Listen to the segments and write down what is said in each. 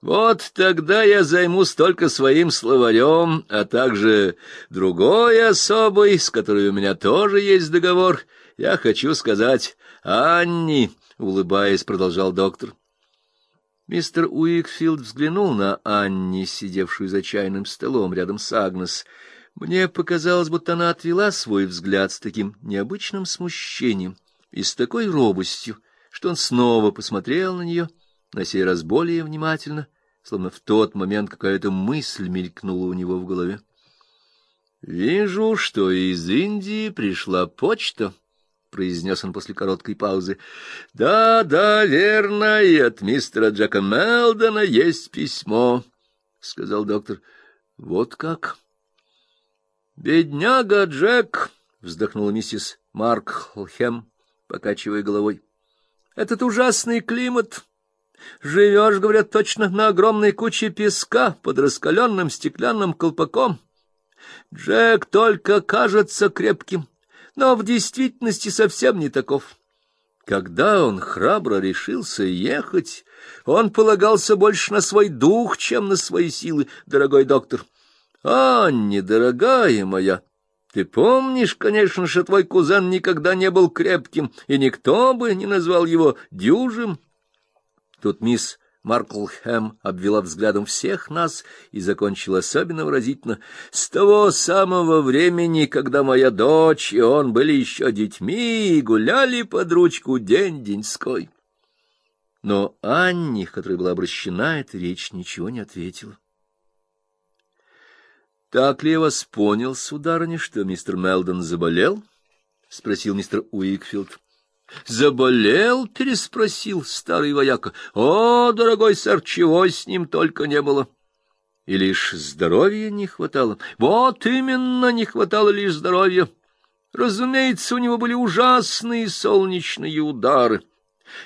Вот тогда я займусь только своим словарем, а также другой особой, с которой у меня тоже есть договор. Я хочу сказать Анни, — улыбаясь, продолжал доктор. Мистер Уикфилд взглянул на Анни, сидевшую за чайным столом рядом с Агнес. Мне показалось, будто она отвела свой взгляд с таким необычным смущением и с такой робостью, что он снова посмотрел на нее, на сей раз более внимательно, словно в тот момент какая-то мысль мелькнула у него в голове. «Вижу, что из Индии пришла почта», — произнес он после короткой паузы. — Да, да, верно, и от мистера Джека Мелдона есть письмо, — сказал доктор. — Вот как? Бедняга Джек, вздохнула миссис Марк Холхем, покачивая головой. Этот ужасный климат. Живешь, говорят, точно на огромной куче песка под раскаленным стеклянным колпаком. Джек только кажется крепким, но в действительности совсем не таков. Когда он храбро решился ехать, он полагался больше на свой дух, чем на свои силы, дорогой доктор. Анни, дорогая моя, ты помнишь, конечно, что твой кузен никогда не был крепким, и никто бы не назвал его дюжим. Тут мисс Марклхэм обвела взглядом всех нас и закончила особенно выразительно. С того самого времени, когда моя дочь и он были еще детьми и гуляли под ручку день-деньской. Но Анне, которая была обращена эта речь, ничего не ответила. — Так ли я вас понял, сударыня, что мистер Мелдон заболел? — спросил мистер Уикфилд. — Заболел? — переспросил старый вояка. — О, дорогой сэр, чего с ним только не было! И лишь здоровья не хватало. Вот именно не хватало лишь здоровья. Разумеется, у него были ужасные солнечные удары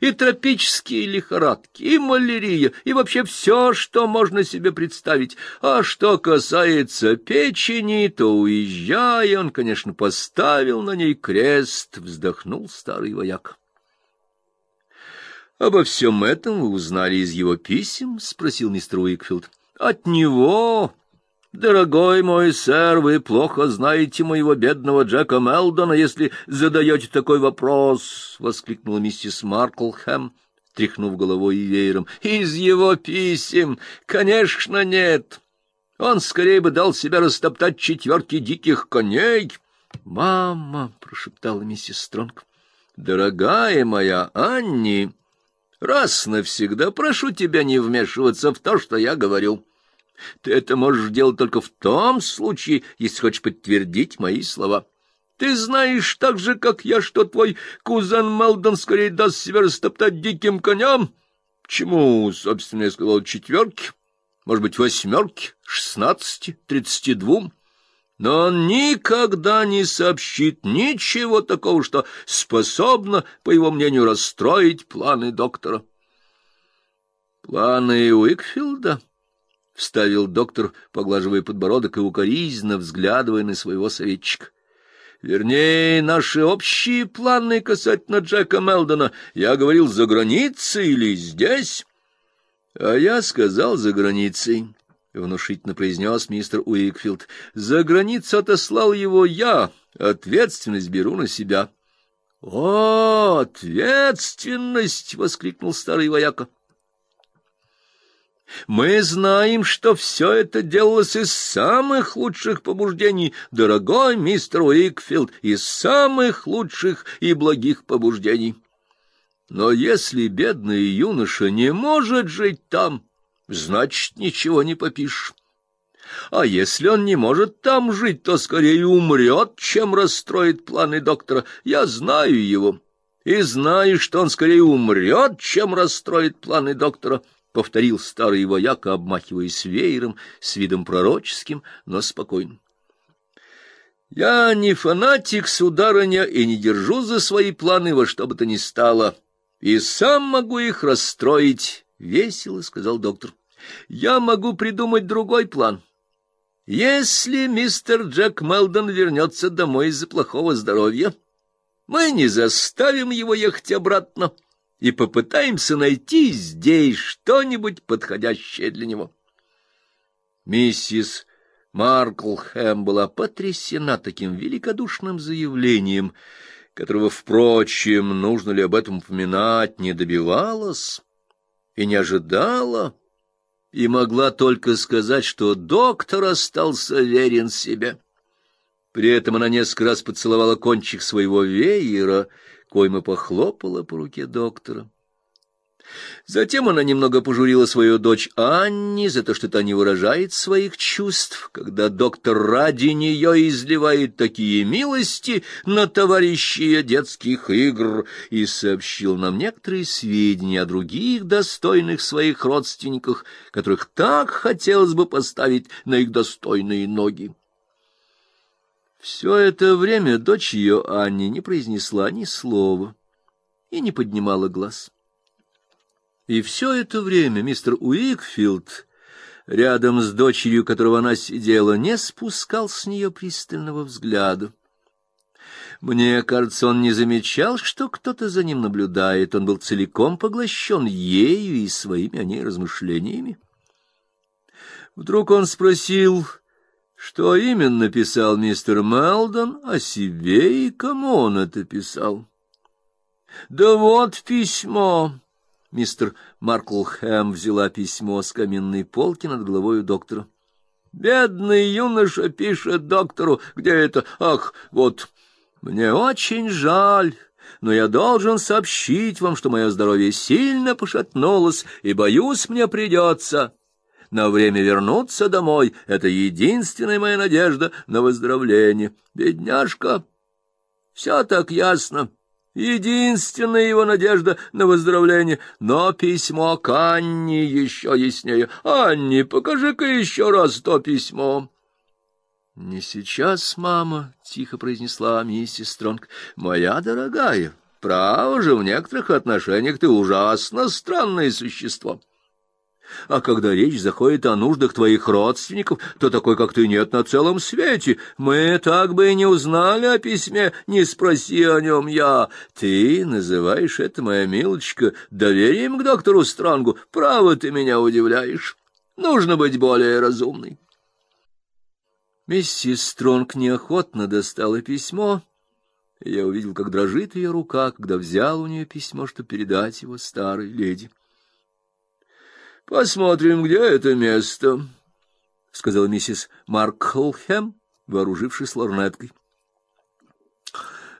и тропические лихорадки, и малярия, и вообще все, что можно себе представить. А что касается печени, то, уезжая, он, конечно, поставил на ней крест, вздохнул старый вояк. — Обо всем этом вы узнали из его писем? — спросил мистер Уикфилд. — От него, Дорогой мой сэр, вы плохо знаете моего бедного Джека Мелдона, если задаете такой вопрос, — воскликнула миссис Марклхэм, тряхнув головой и веером. — Из его писем, конечно, нет. Он скорее бы дал себя растоптать четверки диких коней. — Мама, — прошептала миссис Стронг, — дорогая моя Анни, раз навсегда прошу тебя не вмешиваться в то, что я говорю. — ты это можешь делать только в том случае, если хочешь подтвердить мои слова. Ты знаешь так же, как я, что твой кузен Мелдон скорее даст себя растоптать диким коням. Чему, собственно, я сказал четверки, может быть, восьмерки, шестнадцати, тридцати двум. Но он никогда не сообщит ничего такого, что способно, по его мнению, расстроить планы доктора. Планы Уикфилда? — вставил доктор, поглаживая подбородок и укоризненно взглядывая на своего советчика. — Вернее, наши общие планы касательно Джека Мелдона. Я говорил, за границей или здесь? — А я сказал, за границей, — внушительно произнес мистер Уикфилд. — За границу отослал его я, ответственность беру на себя. — О, ответственность! — воскликнул старый вояка. — мы знаем, что все это делалось из самых лучших побуждений, дорогой мистер Уикфилд, из самых лучших и благих побуждений. Но если бедный юноша не может жить там, значит, ничего не попишешь. А если он не может там жить, то скорее умрет, чем расстроит планы доктора. Я знаю его и знаю, что он скорее умрет, чем расстроит планы доктора. — повторил старый вояка, обмахиваясь веером, с видом пророческим, но спокойным. — Я не фанатик, сударыня, и не держу за свои планы во что бы то ни стало, и сам могу их расстроить, — весело сказал доктор. — Я могу придумать другой план. Если мистер Джек Мелдон вернется домой из-за плохого здоровья, мы не заставим его ехать обратно, — и попытаемся найти здесь что-нибудь подходящее для него. Миссис Марклхэм была потрясена таким великодушным заявлением, которого, впрочем, нужно ли об этом упоминать, не добивалась и не ожидала, и могла только сказать, что доктор остался верен себе. При этом она несколько раз поцеловала кончик своего веера, койма похлопала по руке доктора. Затем она немного пожурила свою дочь Анни за то, что та не выражает своих чувств, когда доктор ради нее изливает такие милости на товарищей детских игр, и сообщил нам некоторые сведения о других достойных своих родственниках, которых так хотелось бы поставить на их достойные ноги. Все это время дочь ее Анни не произнесла ни слова и не поднимала глаз. И все это время мистер Уикфилд, рядом с дочерью, которого она сидела, не спускал с нее пристального взгляда. Мне кажется, он не замечал, что кто-то за ним наблюдает. Он был целиком поглощен ею и своими о ней размышлениями. Вдруг он спросил, что именно писал мистер Мелдон о себе и кому он это писал. «Да вот письмо», Мистер Марклхэм взяла письмо с каминной полки над головой доктора. Бедный юноша пишет доктору, где это? Ах, вот. Мне очень жаль, но я должен сообщить вам, что мое здоровье сильно пошатнулось, и боюсь, мне придется на время вернуться домой. Это единственная моя надежда на выздоровление. Бедняжка, все так ясно. Единственная его надежда на выздоровление. Но письмо к Анне еще яснее. Анне, покажи-ка еще раз то письмо. — Не сейчас, мама, — тихо произнесла миссис Стронг. — Моя дорогая, право же, в некоторых отношениях ты ужасно странное существо. А когда речь заходит о нуждах твоих родственников, то такой, как ты, нет на целом свете. Мы так бы и не узнали о письме, не спроси о нем я. Ты называешь это, моя милочка, доверием к доктору Странгу. Право ты меня удивляешь. Нужно быть более разумной. Миссис Стронг неохотно достала письмо. Я увидел, как дрожит ее рука, когда взял у нее письмо, чтобы передать его старой леди. Посмотрим, где это место, — сказала миссис Марклхэм, вооружившись лорнеткой.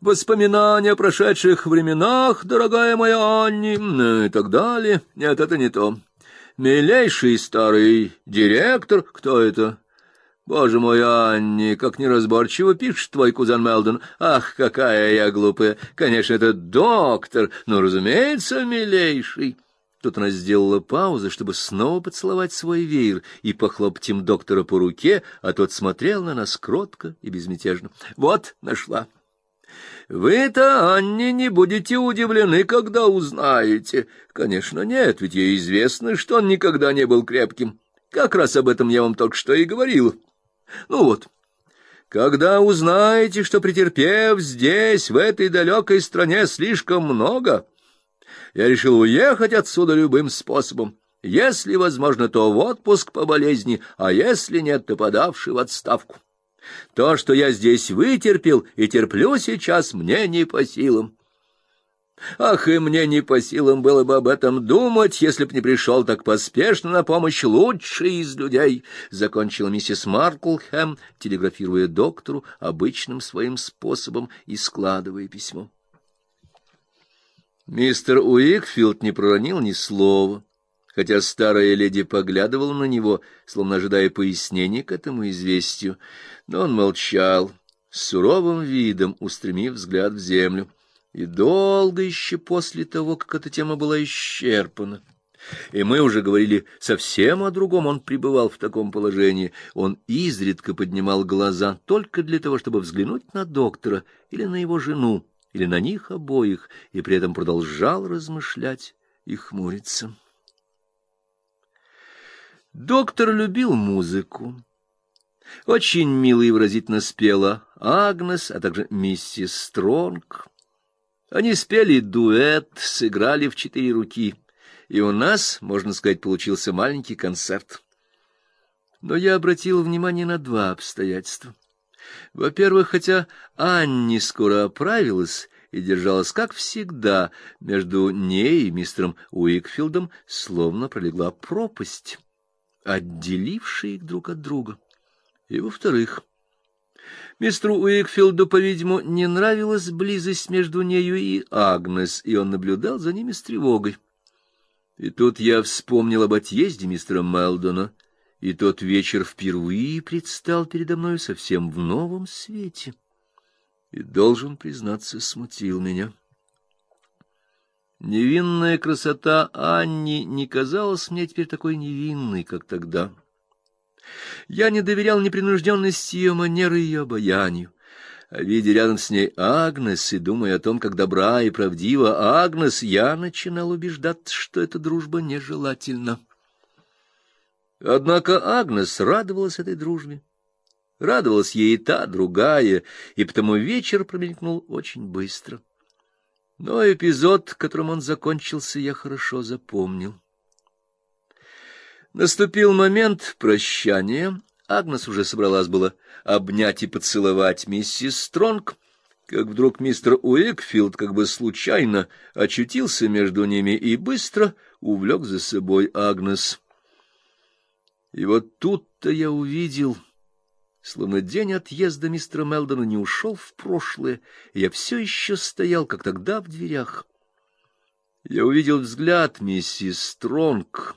Воспоминания о прошедших временах, дорогая моя Анни, и так далее. Нет, это не то. Милейший старый директор, кто это? Боже мой, Анни, как неразборчиво пишет твой кузен Мелдон. Ах, какая я глупая. Конечно, это доктор, но, разумеется, милейший. Тут она сделала паузу, чтобы снова поцеловать свой веер и похлопать им доктора по руке, а тот смотрел на нас кротко и безмятежно. Вот, нашла. Вы-то, Анне, не будете удивлены, когда узнаете. Конечно, нет, ведь ей известно, что он никогда не был крепким. Как раз об этом я вам только что и говорил. Ну вот, когда узнаете, что, претерпев здесь, в этой далекой стране, слишком много я решил уехать отсюда любым способом. Если возможно, то в отпуск по болезни, а если нет, то подавший в отставку. То, что я здесь вытерпел и терплю сейчас, мне не по силам. Ах, и мне не по силам было бы об этом думать, если б не пришел так поспешно на помощь лучший из людей, — закончила миссис Марклхэм, телеграфируя доктору обычным своим способом и складывая письмо. Мистер Уикфилд не проронил ни слова, хотя старая леди поглядывала на него, словно ожидая пояснений к этому известию, но он молчал, с суровым видом устремив взгляд в землю, и долго еще после того, как эта тема была исчерпана. И мы уже говорили совсем о другом, он пребывал в таком положении. Он изредка поднимал глаза только для того, чтобы взглянуть на доктора или на его жену, или на них обоих, и при этом продолжал размышлять и хмуриться. Доктор любил музыку. Очень мило и выразительно спела Агнес, а также миссис Стронг. Они спели дуэт, сыграли в четыре руки, и у нас, можно сказать, получился маленький концерт. Но я обратил внимание на два обстоятельства. Во-первых, хотя Анни скоро оправилась и держалась, как всегда, между ней и мистером Уикфилдом словно пролегла пропасть, отделившая их друг от друга. И, во-вторых, мистеру Уикфилду, по-видимому, не нравилась близость между нею и Агнес, и он наблюдал за ними с тревогой. И тут я вспомнил об отъезде мистера Мелдона — и тот вечер впервые предстал передо мной совсем в новом свете. И, должен признаться, смутил меня. Невинная красота Анни не казалась мне теперь такой невинной, как тогда. Я не доверял непринужденности ее манеры и ее обаянию. А видя рядом с ней Агнес и думая о том, как добра и правдива Агнес, я начинал убеждаться, что эта дружба нежелательна. Однако Агнес радовалась этой дружбе. Радовалась ей и та, другая, и потому вечер промелькнул очень быстро. Но эпизод, которым он закончился, я хорошо запомнил. Наступил момент прощания. Агнес уже собралась было обнять и поцеловать миссис Стронг, как вдруг мистер Уикфилд как бы случайно очутился между ними и быстро увлек за собой Агнес. И вот тут-то я увидел, словно день отъезда мистера Мелдона не ушел в прошлое, и я все еще стоял, как тогда, в дверях. Я увидел взгляд миссис Стронг,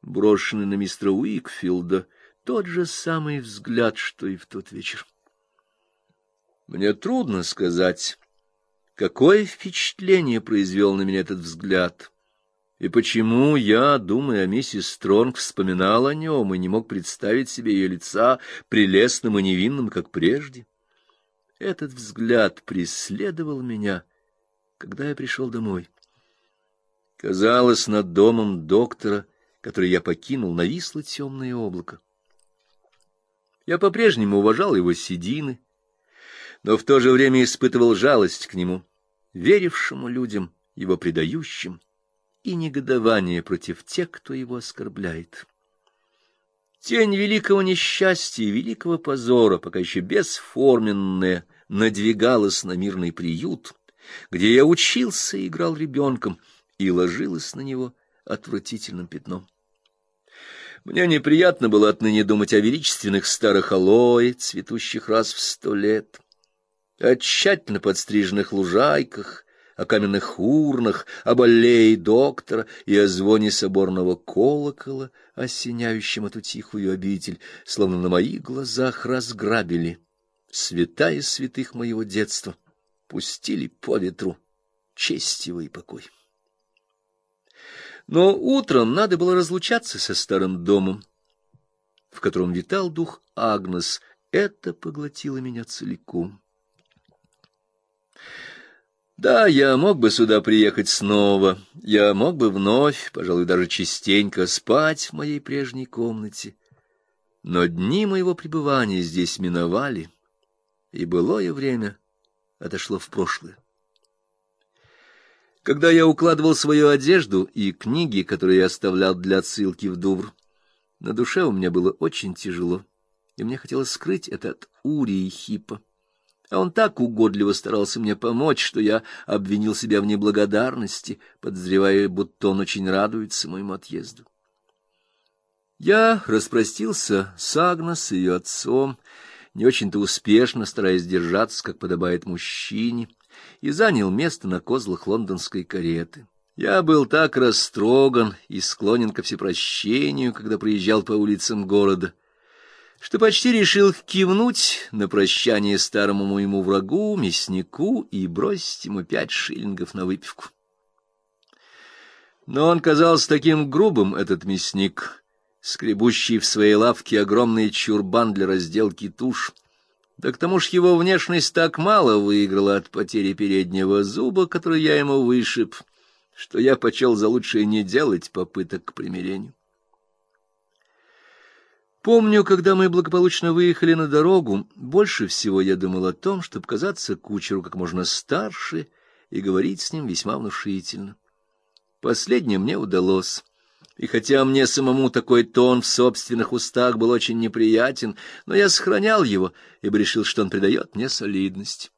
брошенный на мистера Уикфилда, тот же самый взгляд, что и в тот вечер. Мне трудно сказать, какое впечатление произвел на меня этот взгляд. И почему я, думая о миссис Стронг, вспоминал о нем и не мог представить себе ее лица прелестным и невинным, как прежде? Этот взгляд преследовал меня, когда я пришел домой. Казалось, над домом доктора, который я покинул, нависло темное облако. Я по-прежнему уважал его седины, но в то же время испытывал жалость к нему, верившему людям, его предающим, и негодование против тех, кто его оскорбляет. Тень великого несчастья и великого позора, пока еще бесформенная, надвигалась на мирный приют, где я учился и играл ребенком, и ложилась на него отвратительным пятном. Мне неприятно было отныне думать о величественных старых алоэ, цветущих раз в сто лет, о тщательно подстриженных лужайках, о каменных урнах, об аллее доктора и о звоне соборного колокола, осеняющем эту тихую обитель, словно на моих глазах разграбили святая святых моего детства, пустили по ветру честь его и покой. Но утром надо было разлучаться со старым домом, в котором витал дух Агнес. Это поглотило меня целиком. Да, я мог бы сюда приехать снова, я мог бы вновь, пожалуй, даже частенько спать в моей прежней комнате. Но дни моего пребывания здесь миновали, и былое время отошло в прошлое. Когда я укладывал свою одежду и книги, которые я оставлял для отсылки в Дувр, на душе у меня было очень тяжело, и мне хотелось скрыть это от и Хипа. А он так угодливо старался мне помочь, что я обвинил себя в неблагодарности, подозревая, будто он очень радуется моему отъезду. Я распростился с Агнес и ее отцом, не очень-то успешно, стараясь держаться, как подобает мужчине, и занял место на козлах лондонской кареты. Я был так растроган и склонен ко всепрощению, когда проезжал по улицам города — что почти решил кивнуть на прощание старому моему врагу, мяснику, и бросить ему пять шиллингов на выпивку. Но он казался таким грубым, этот мясник, скребущий в своей лавке огромный чурбан для разделки туш. Да к тому ж его внешность так мало выиграла от потери переднего зуба, который я ему вышиб, что я почел за лучшее не делать попыток к примирению. Помню, когда мы благополучно выехали на дорогу, больше всего я думал о том, чтобы казаться кучеру как можно старше и говорить с ним весьма внушительно. Последнее мне удалось. И хотя мне самому такой тон в собственных устах был очень неприятен, но я сохранял его, ибо решил, что он придает мне солидность.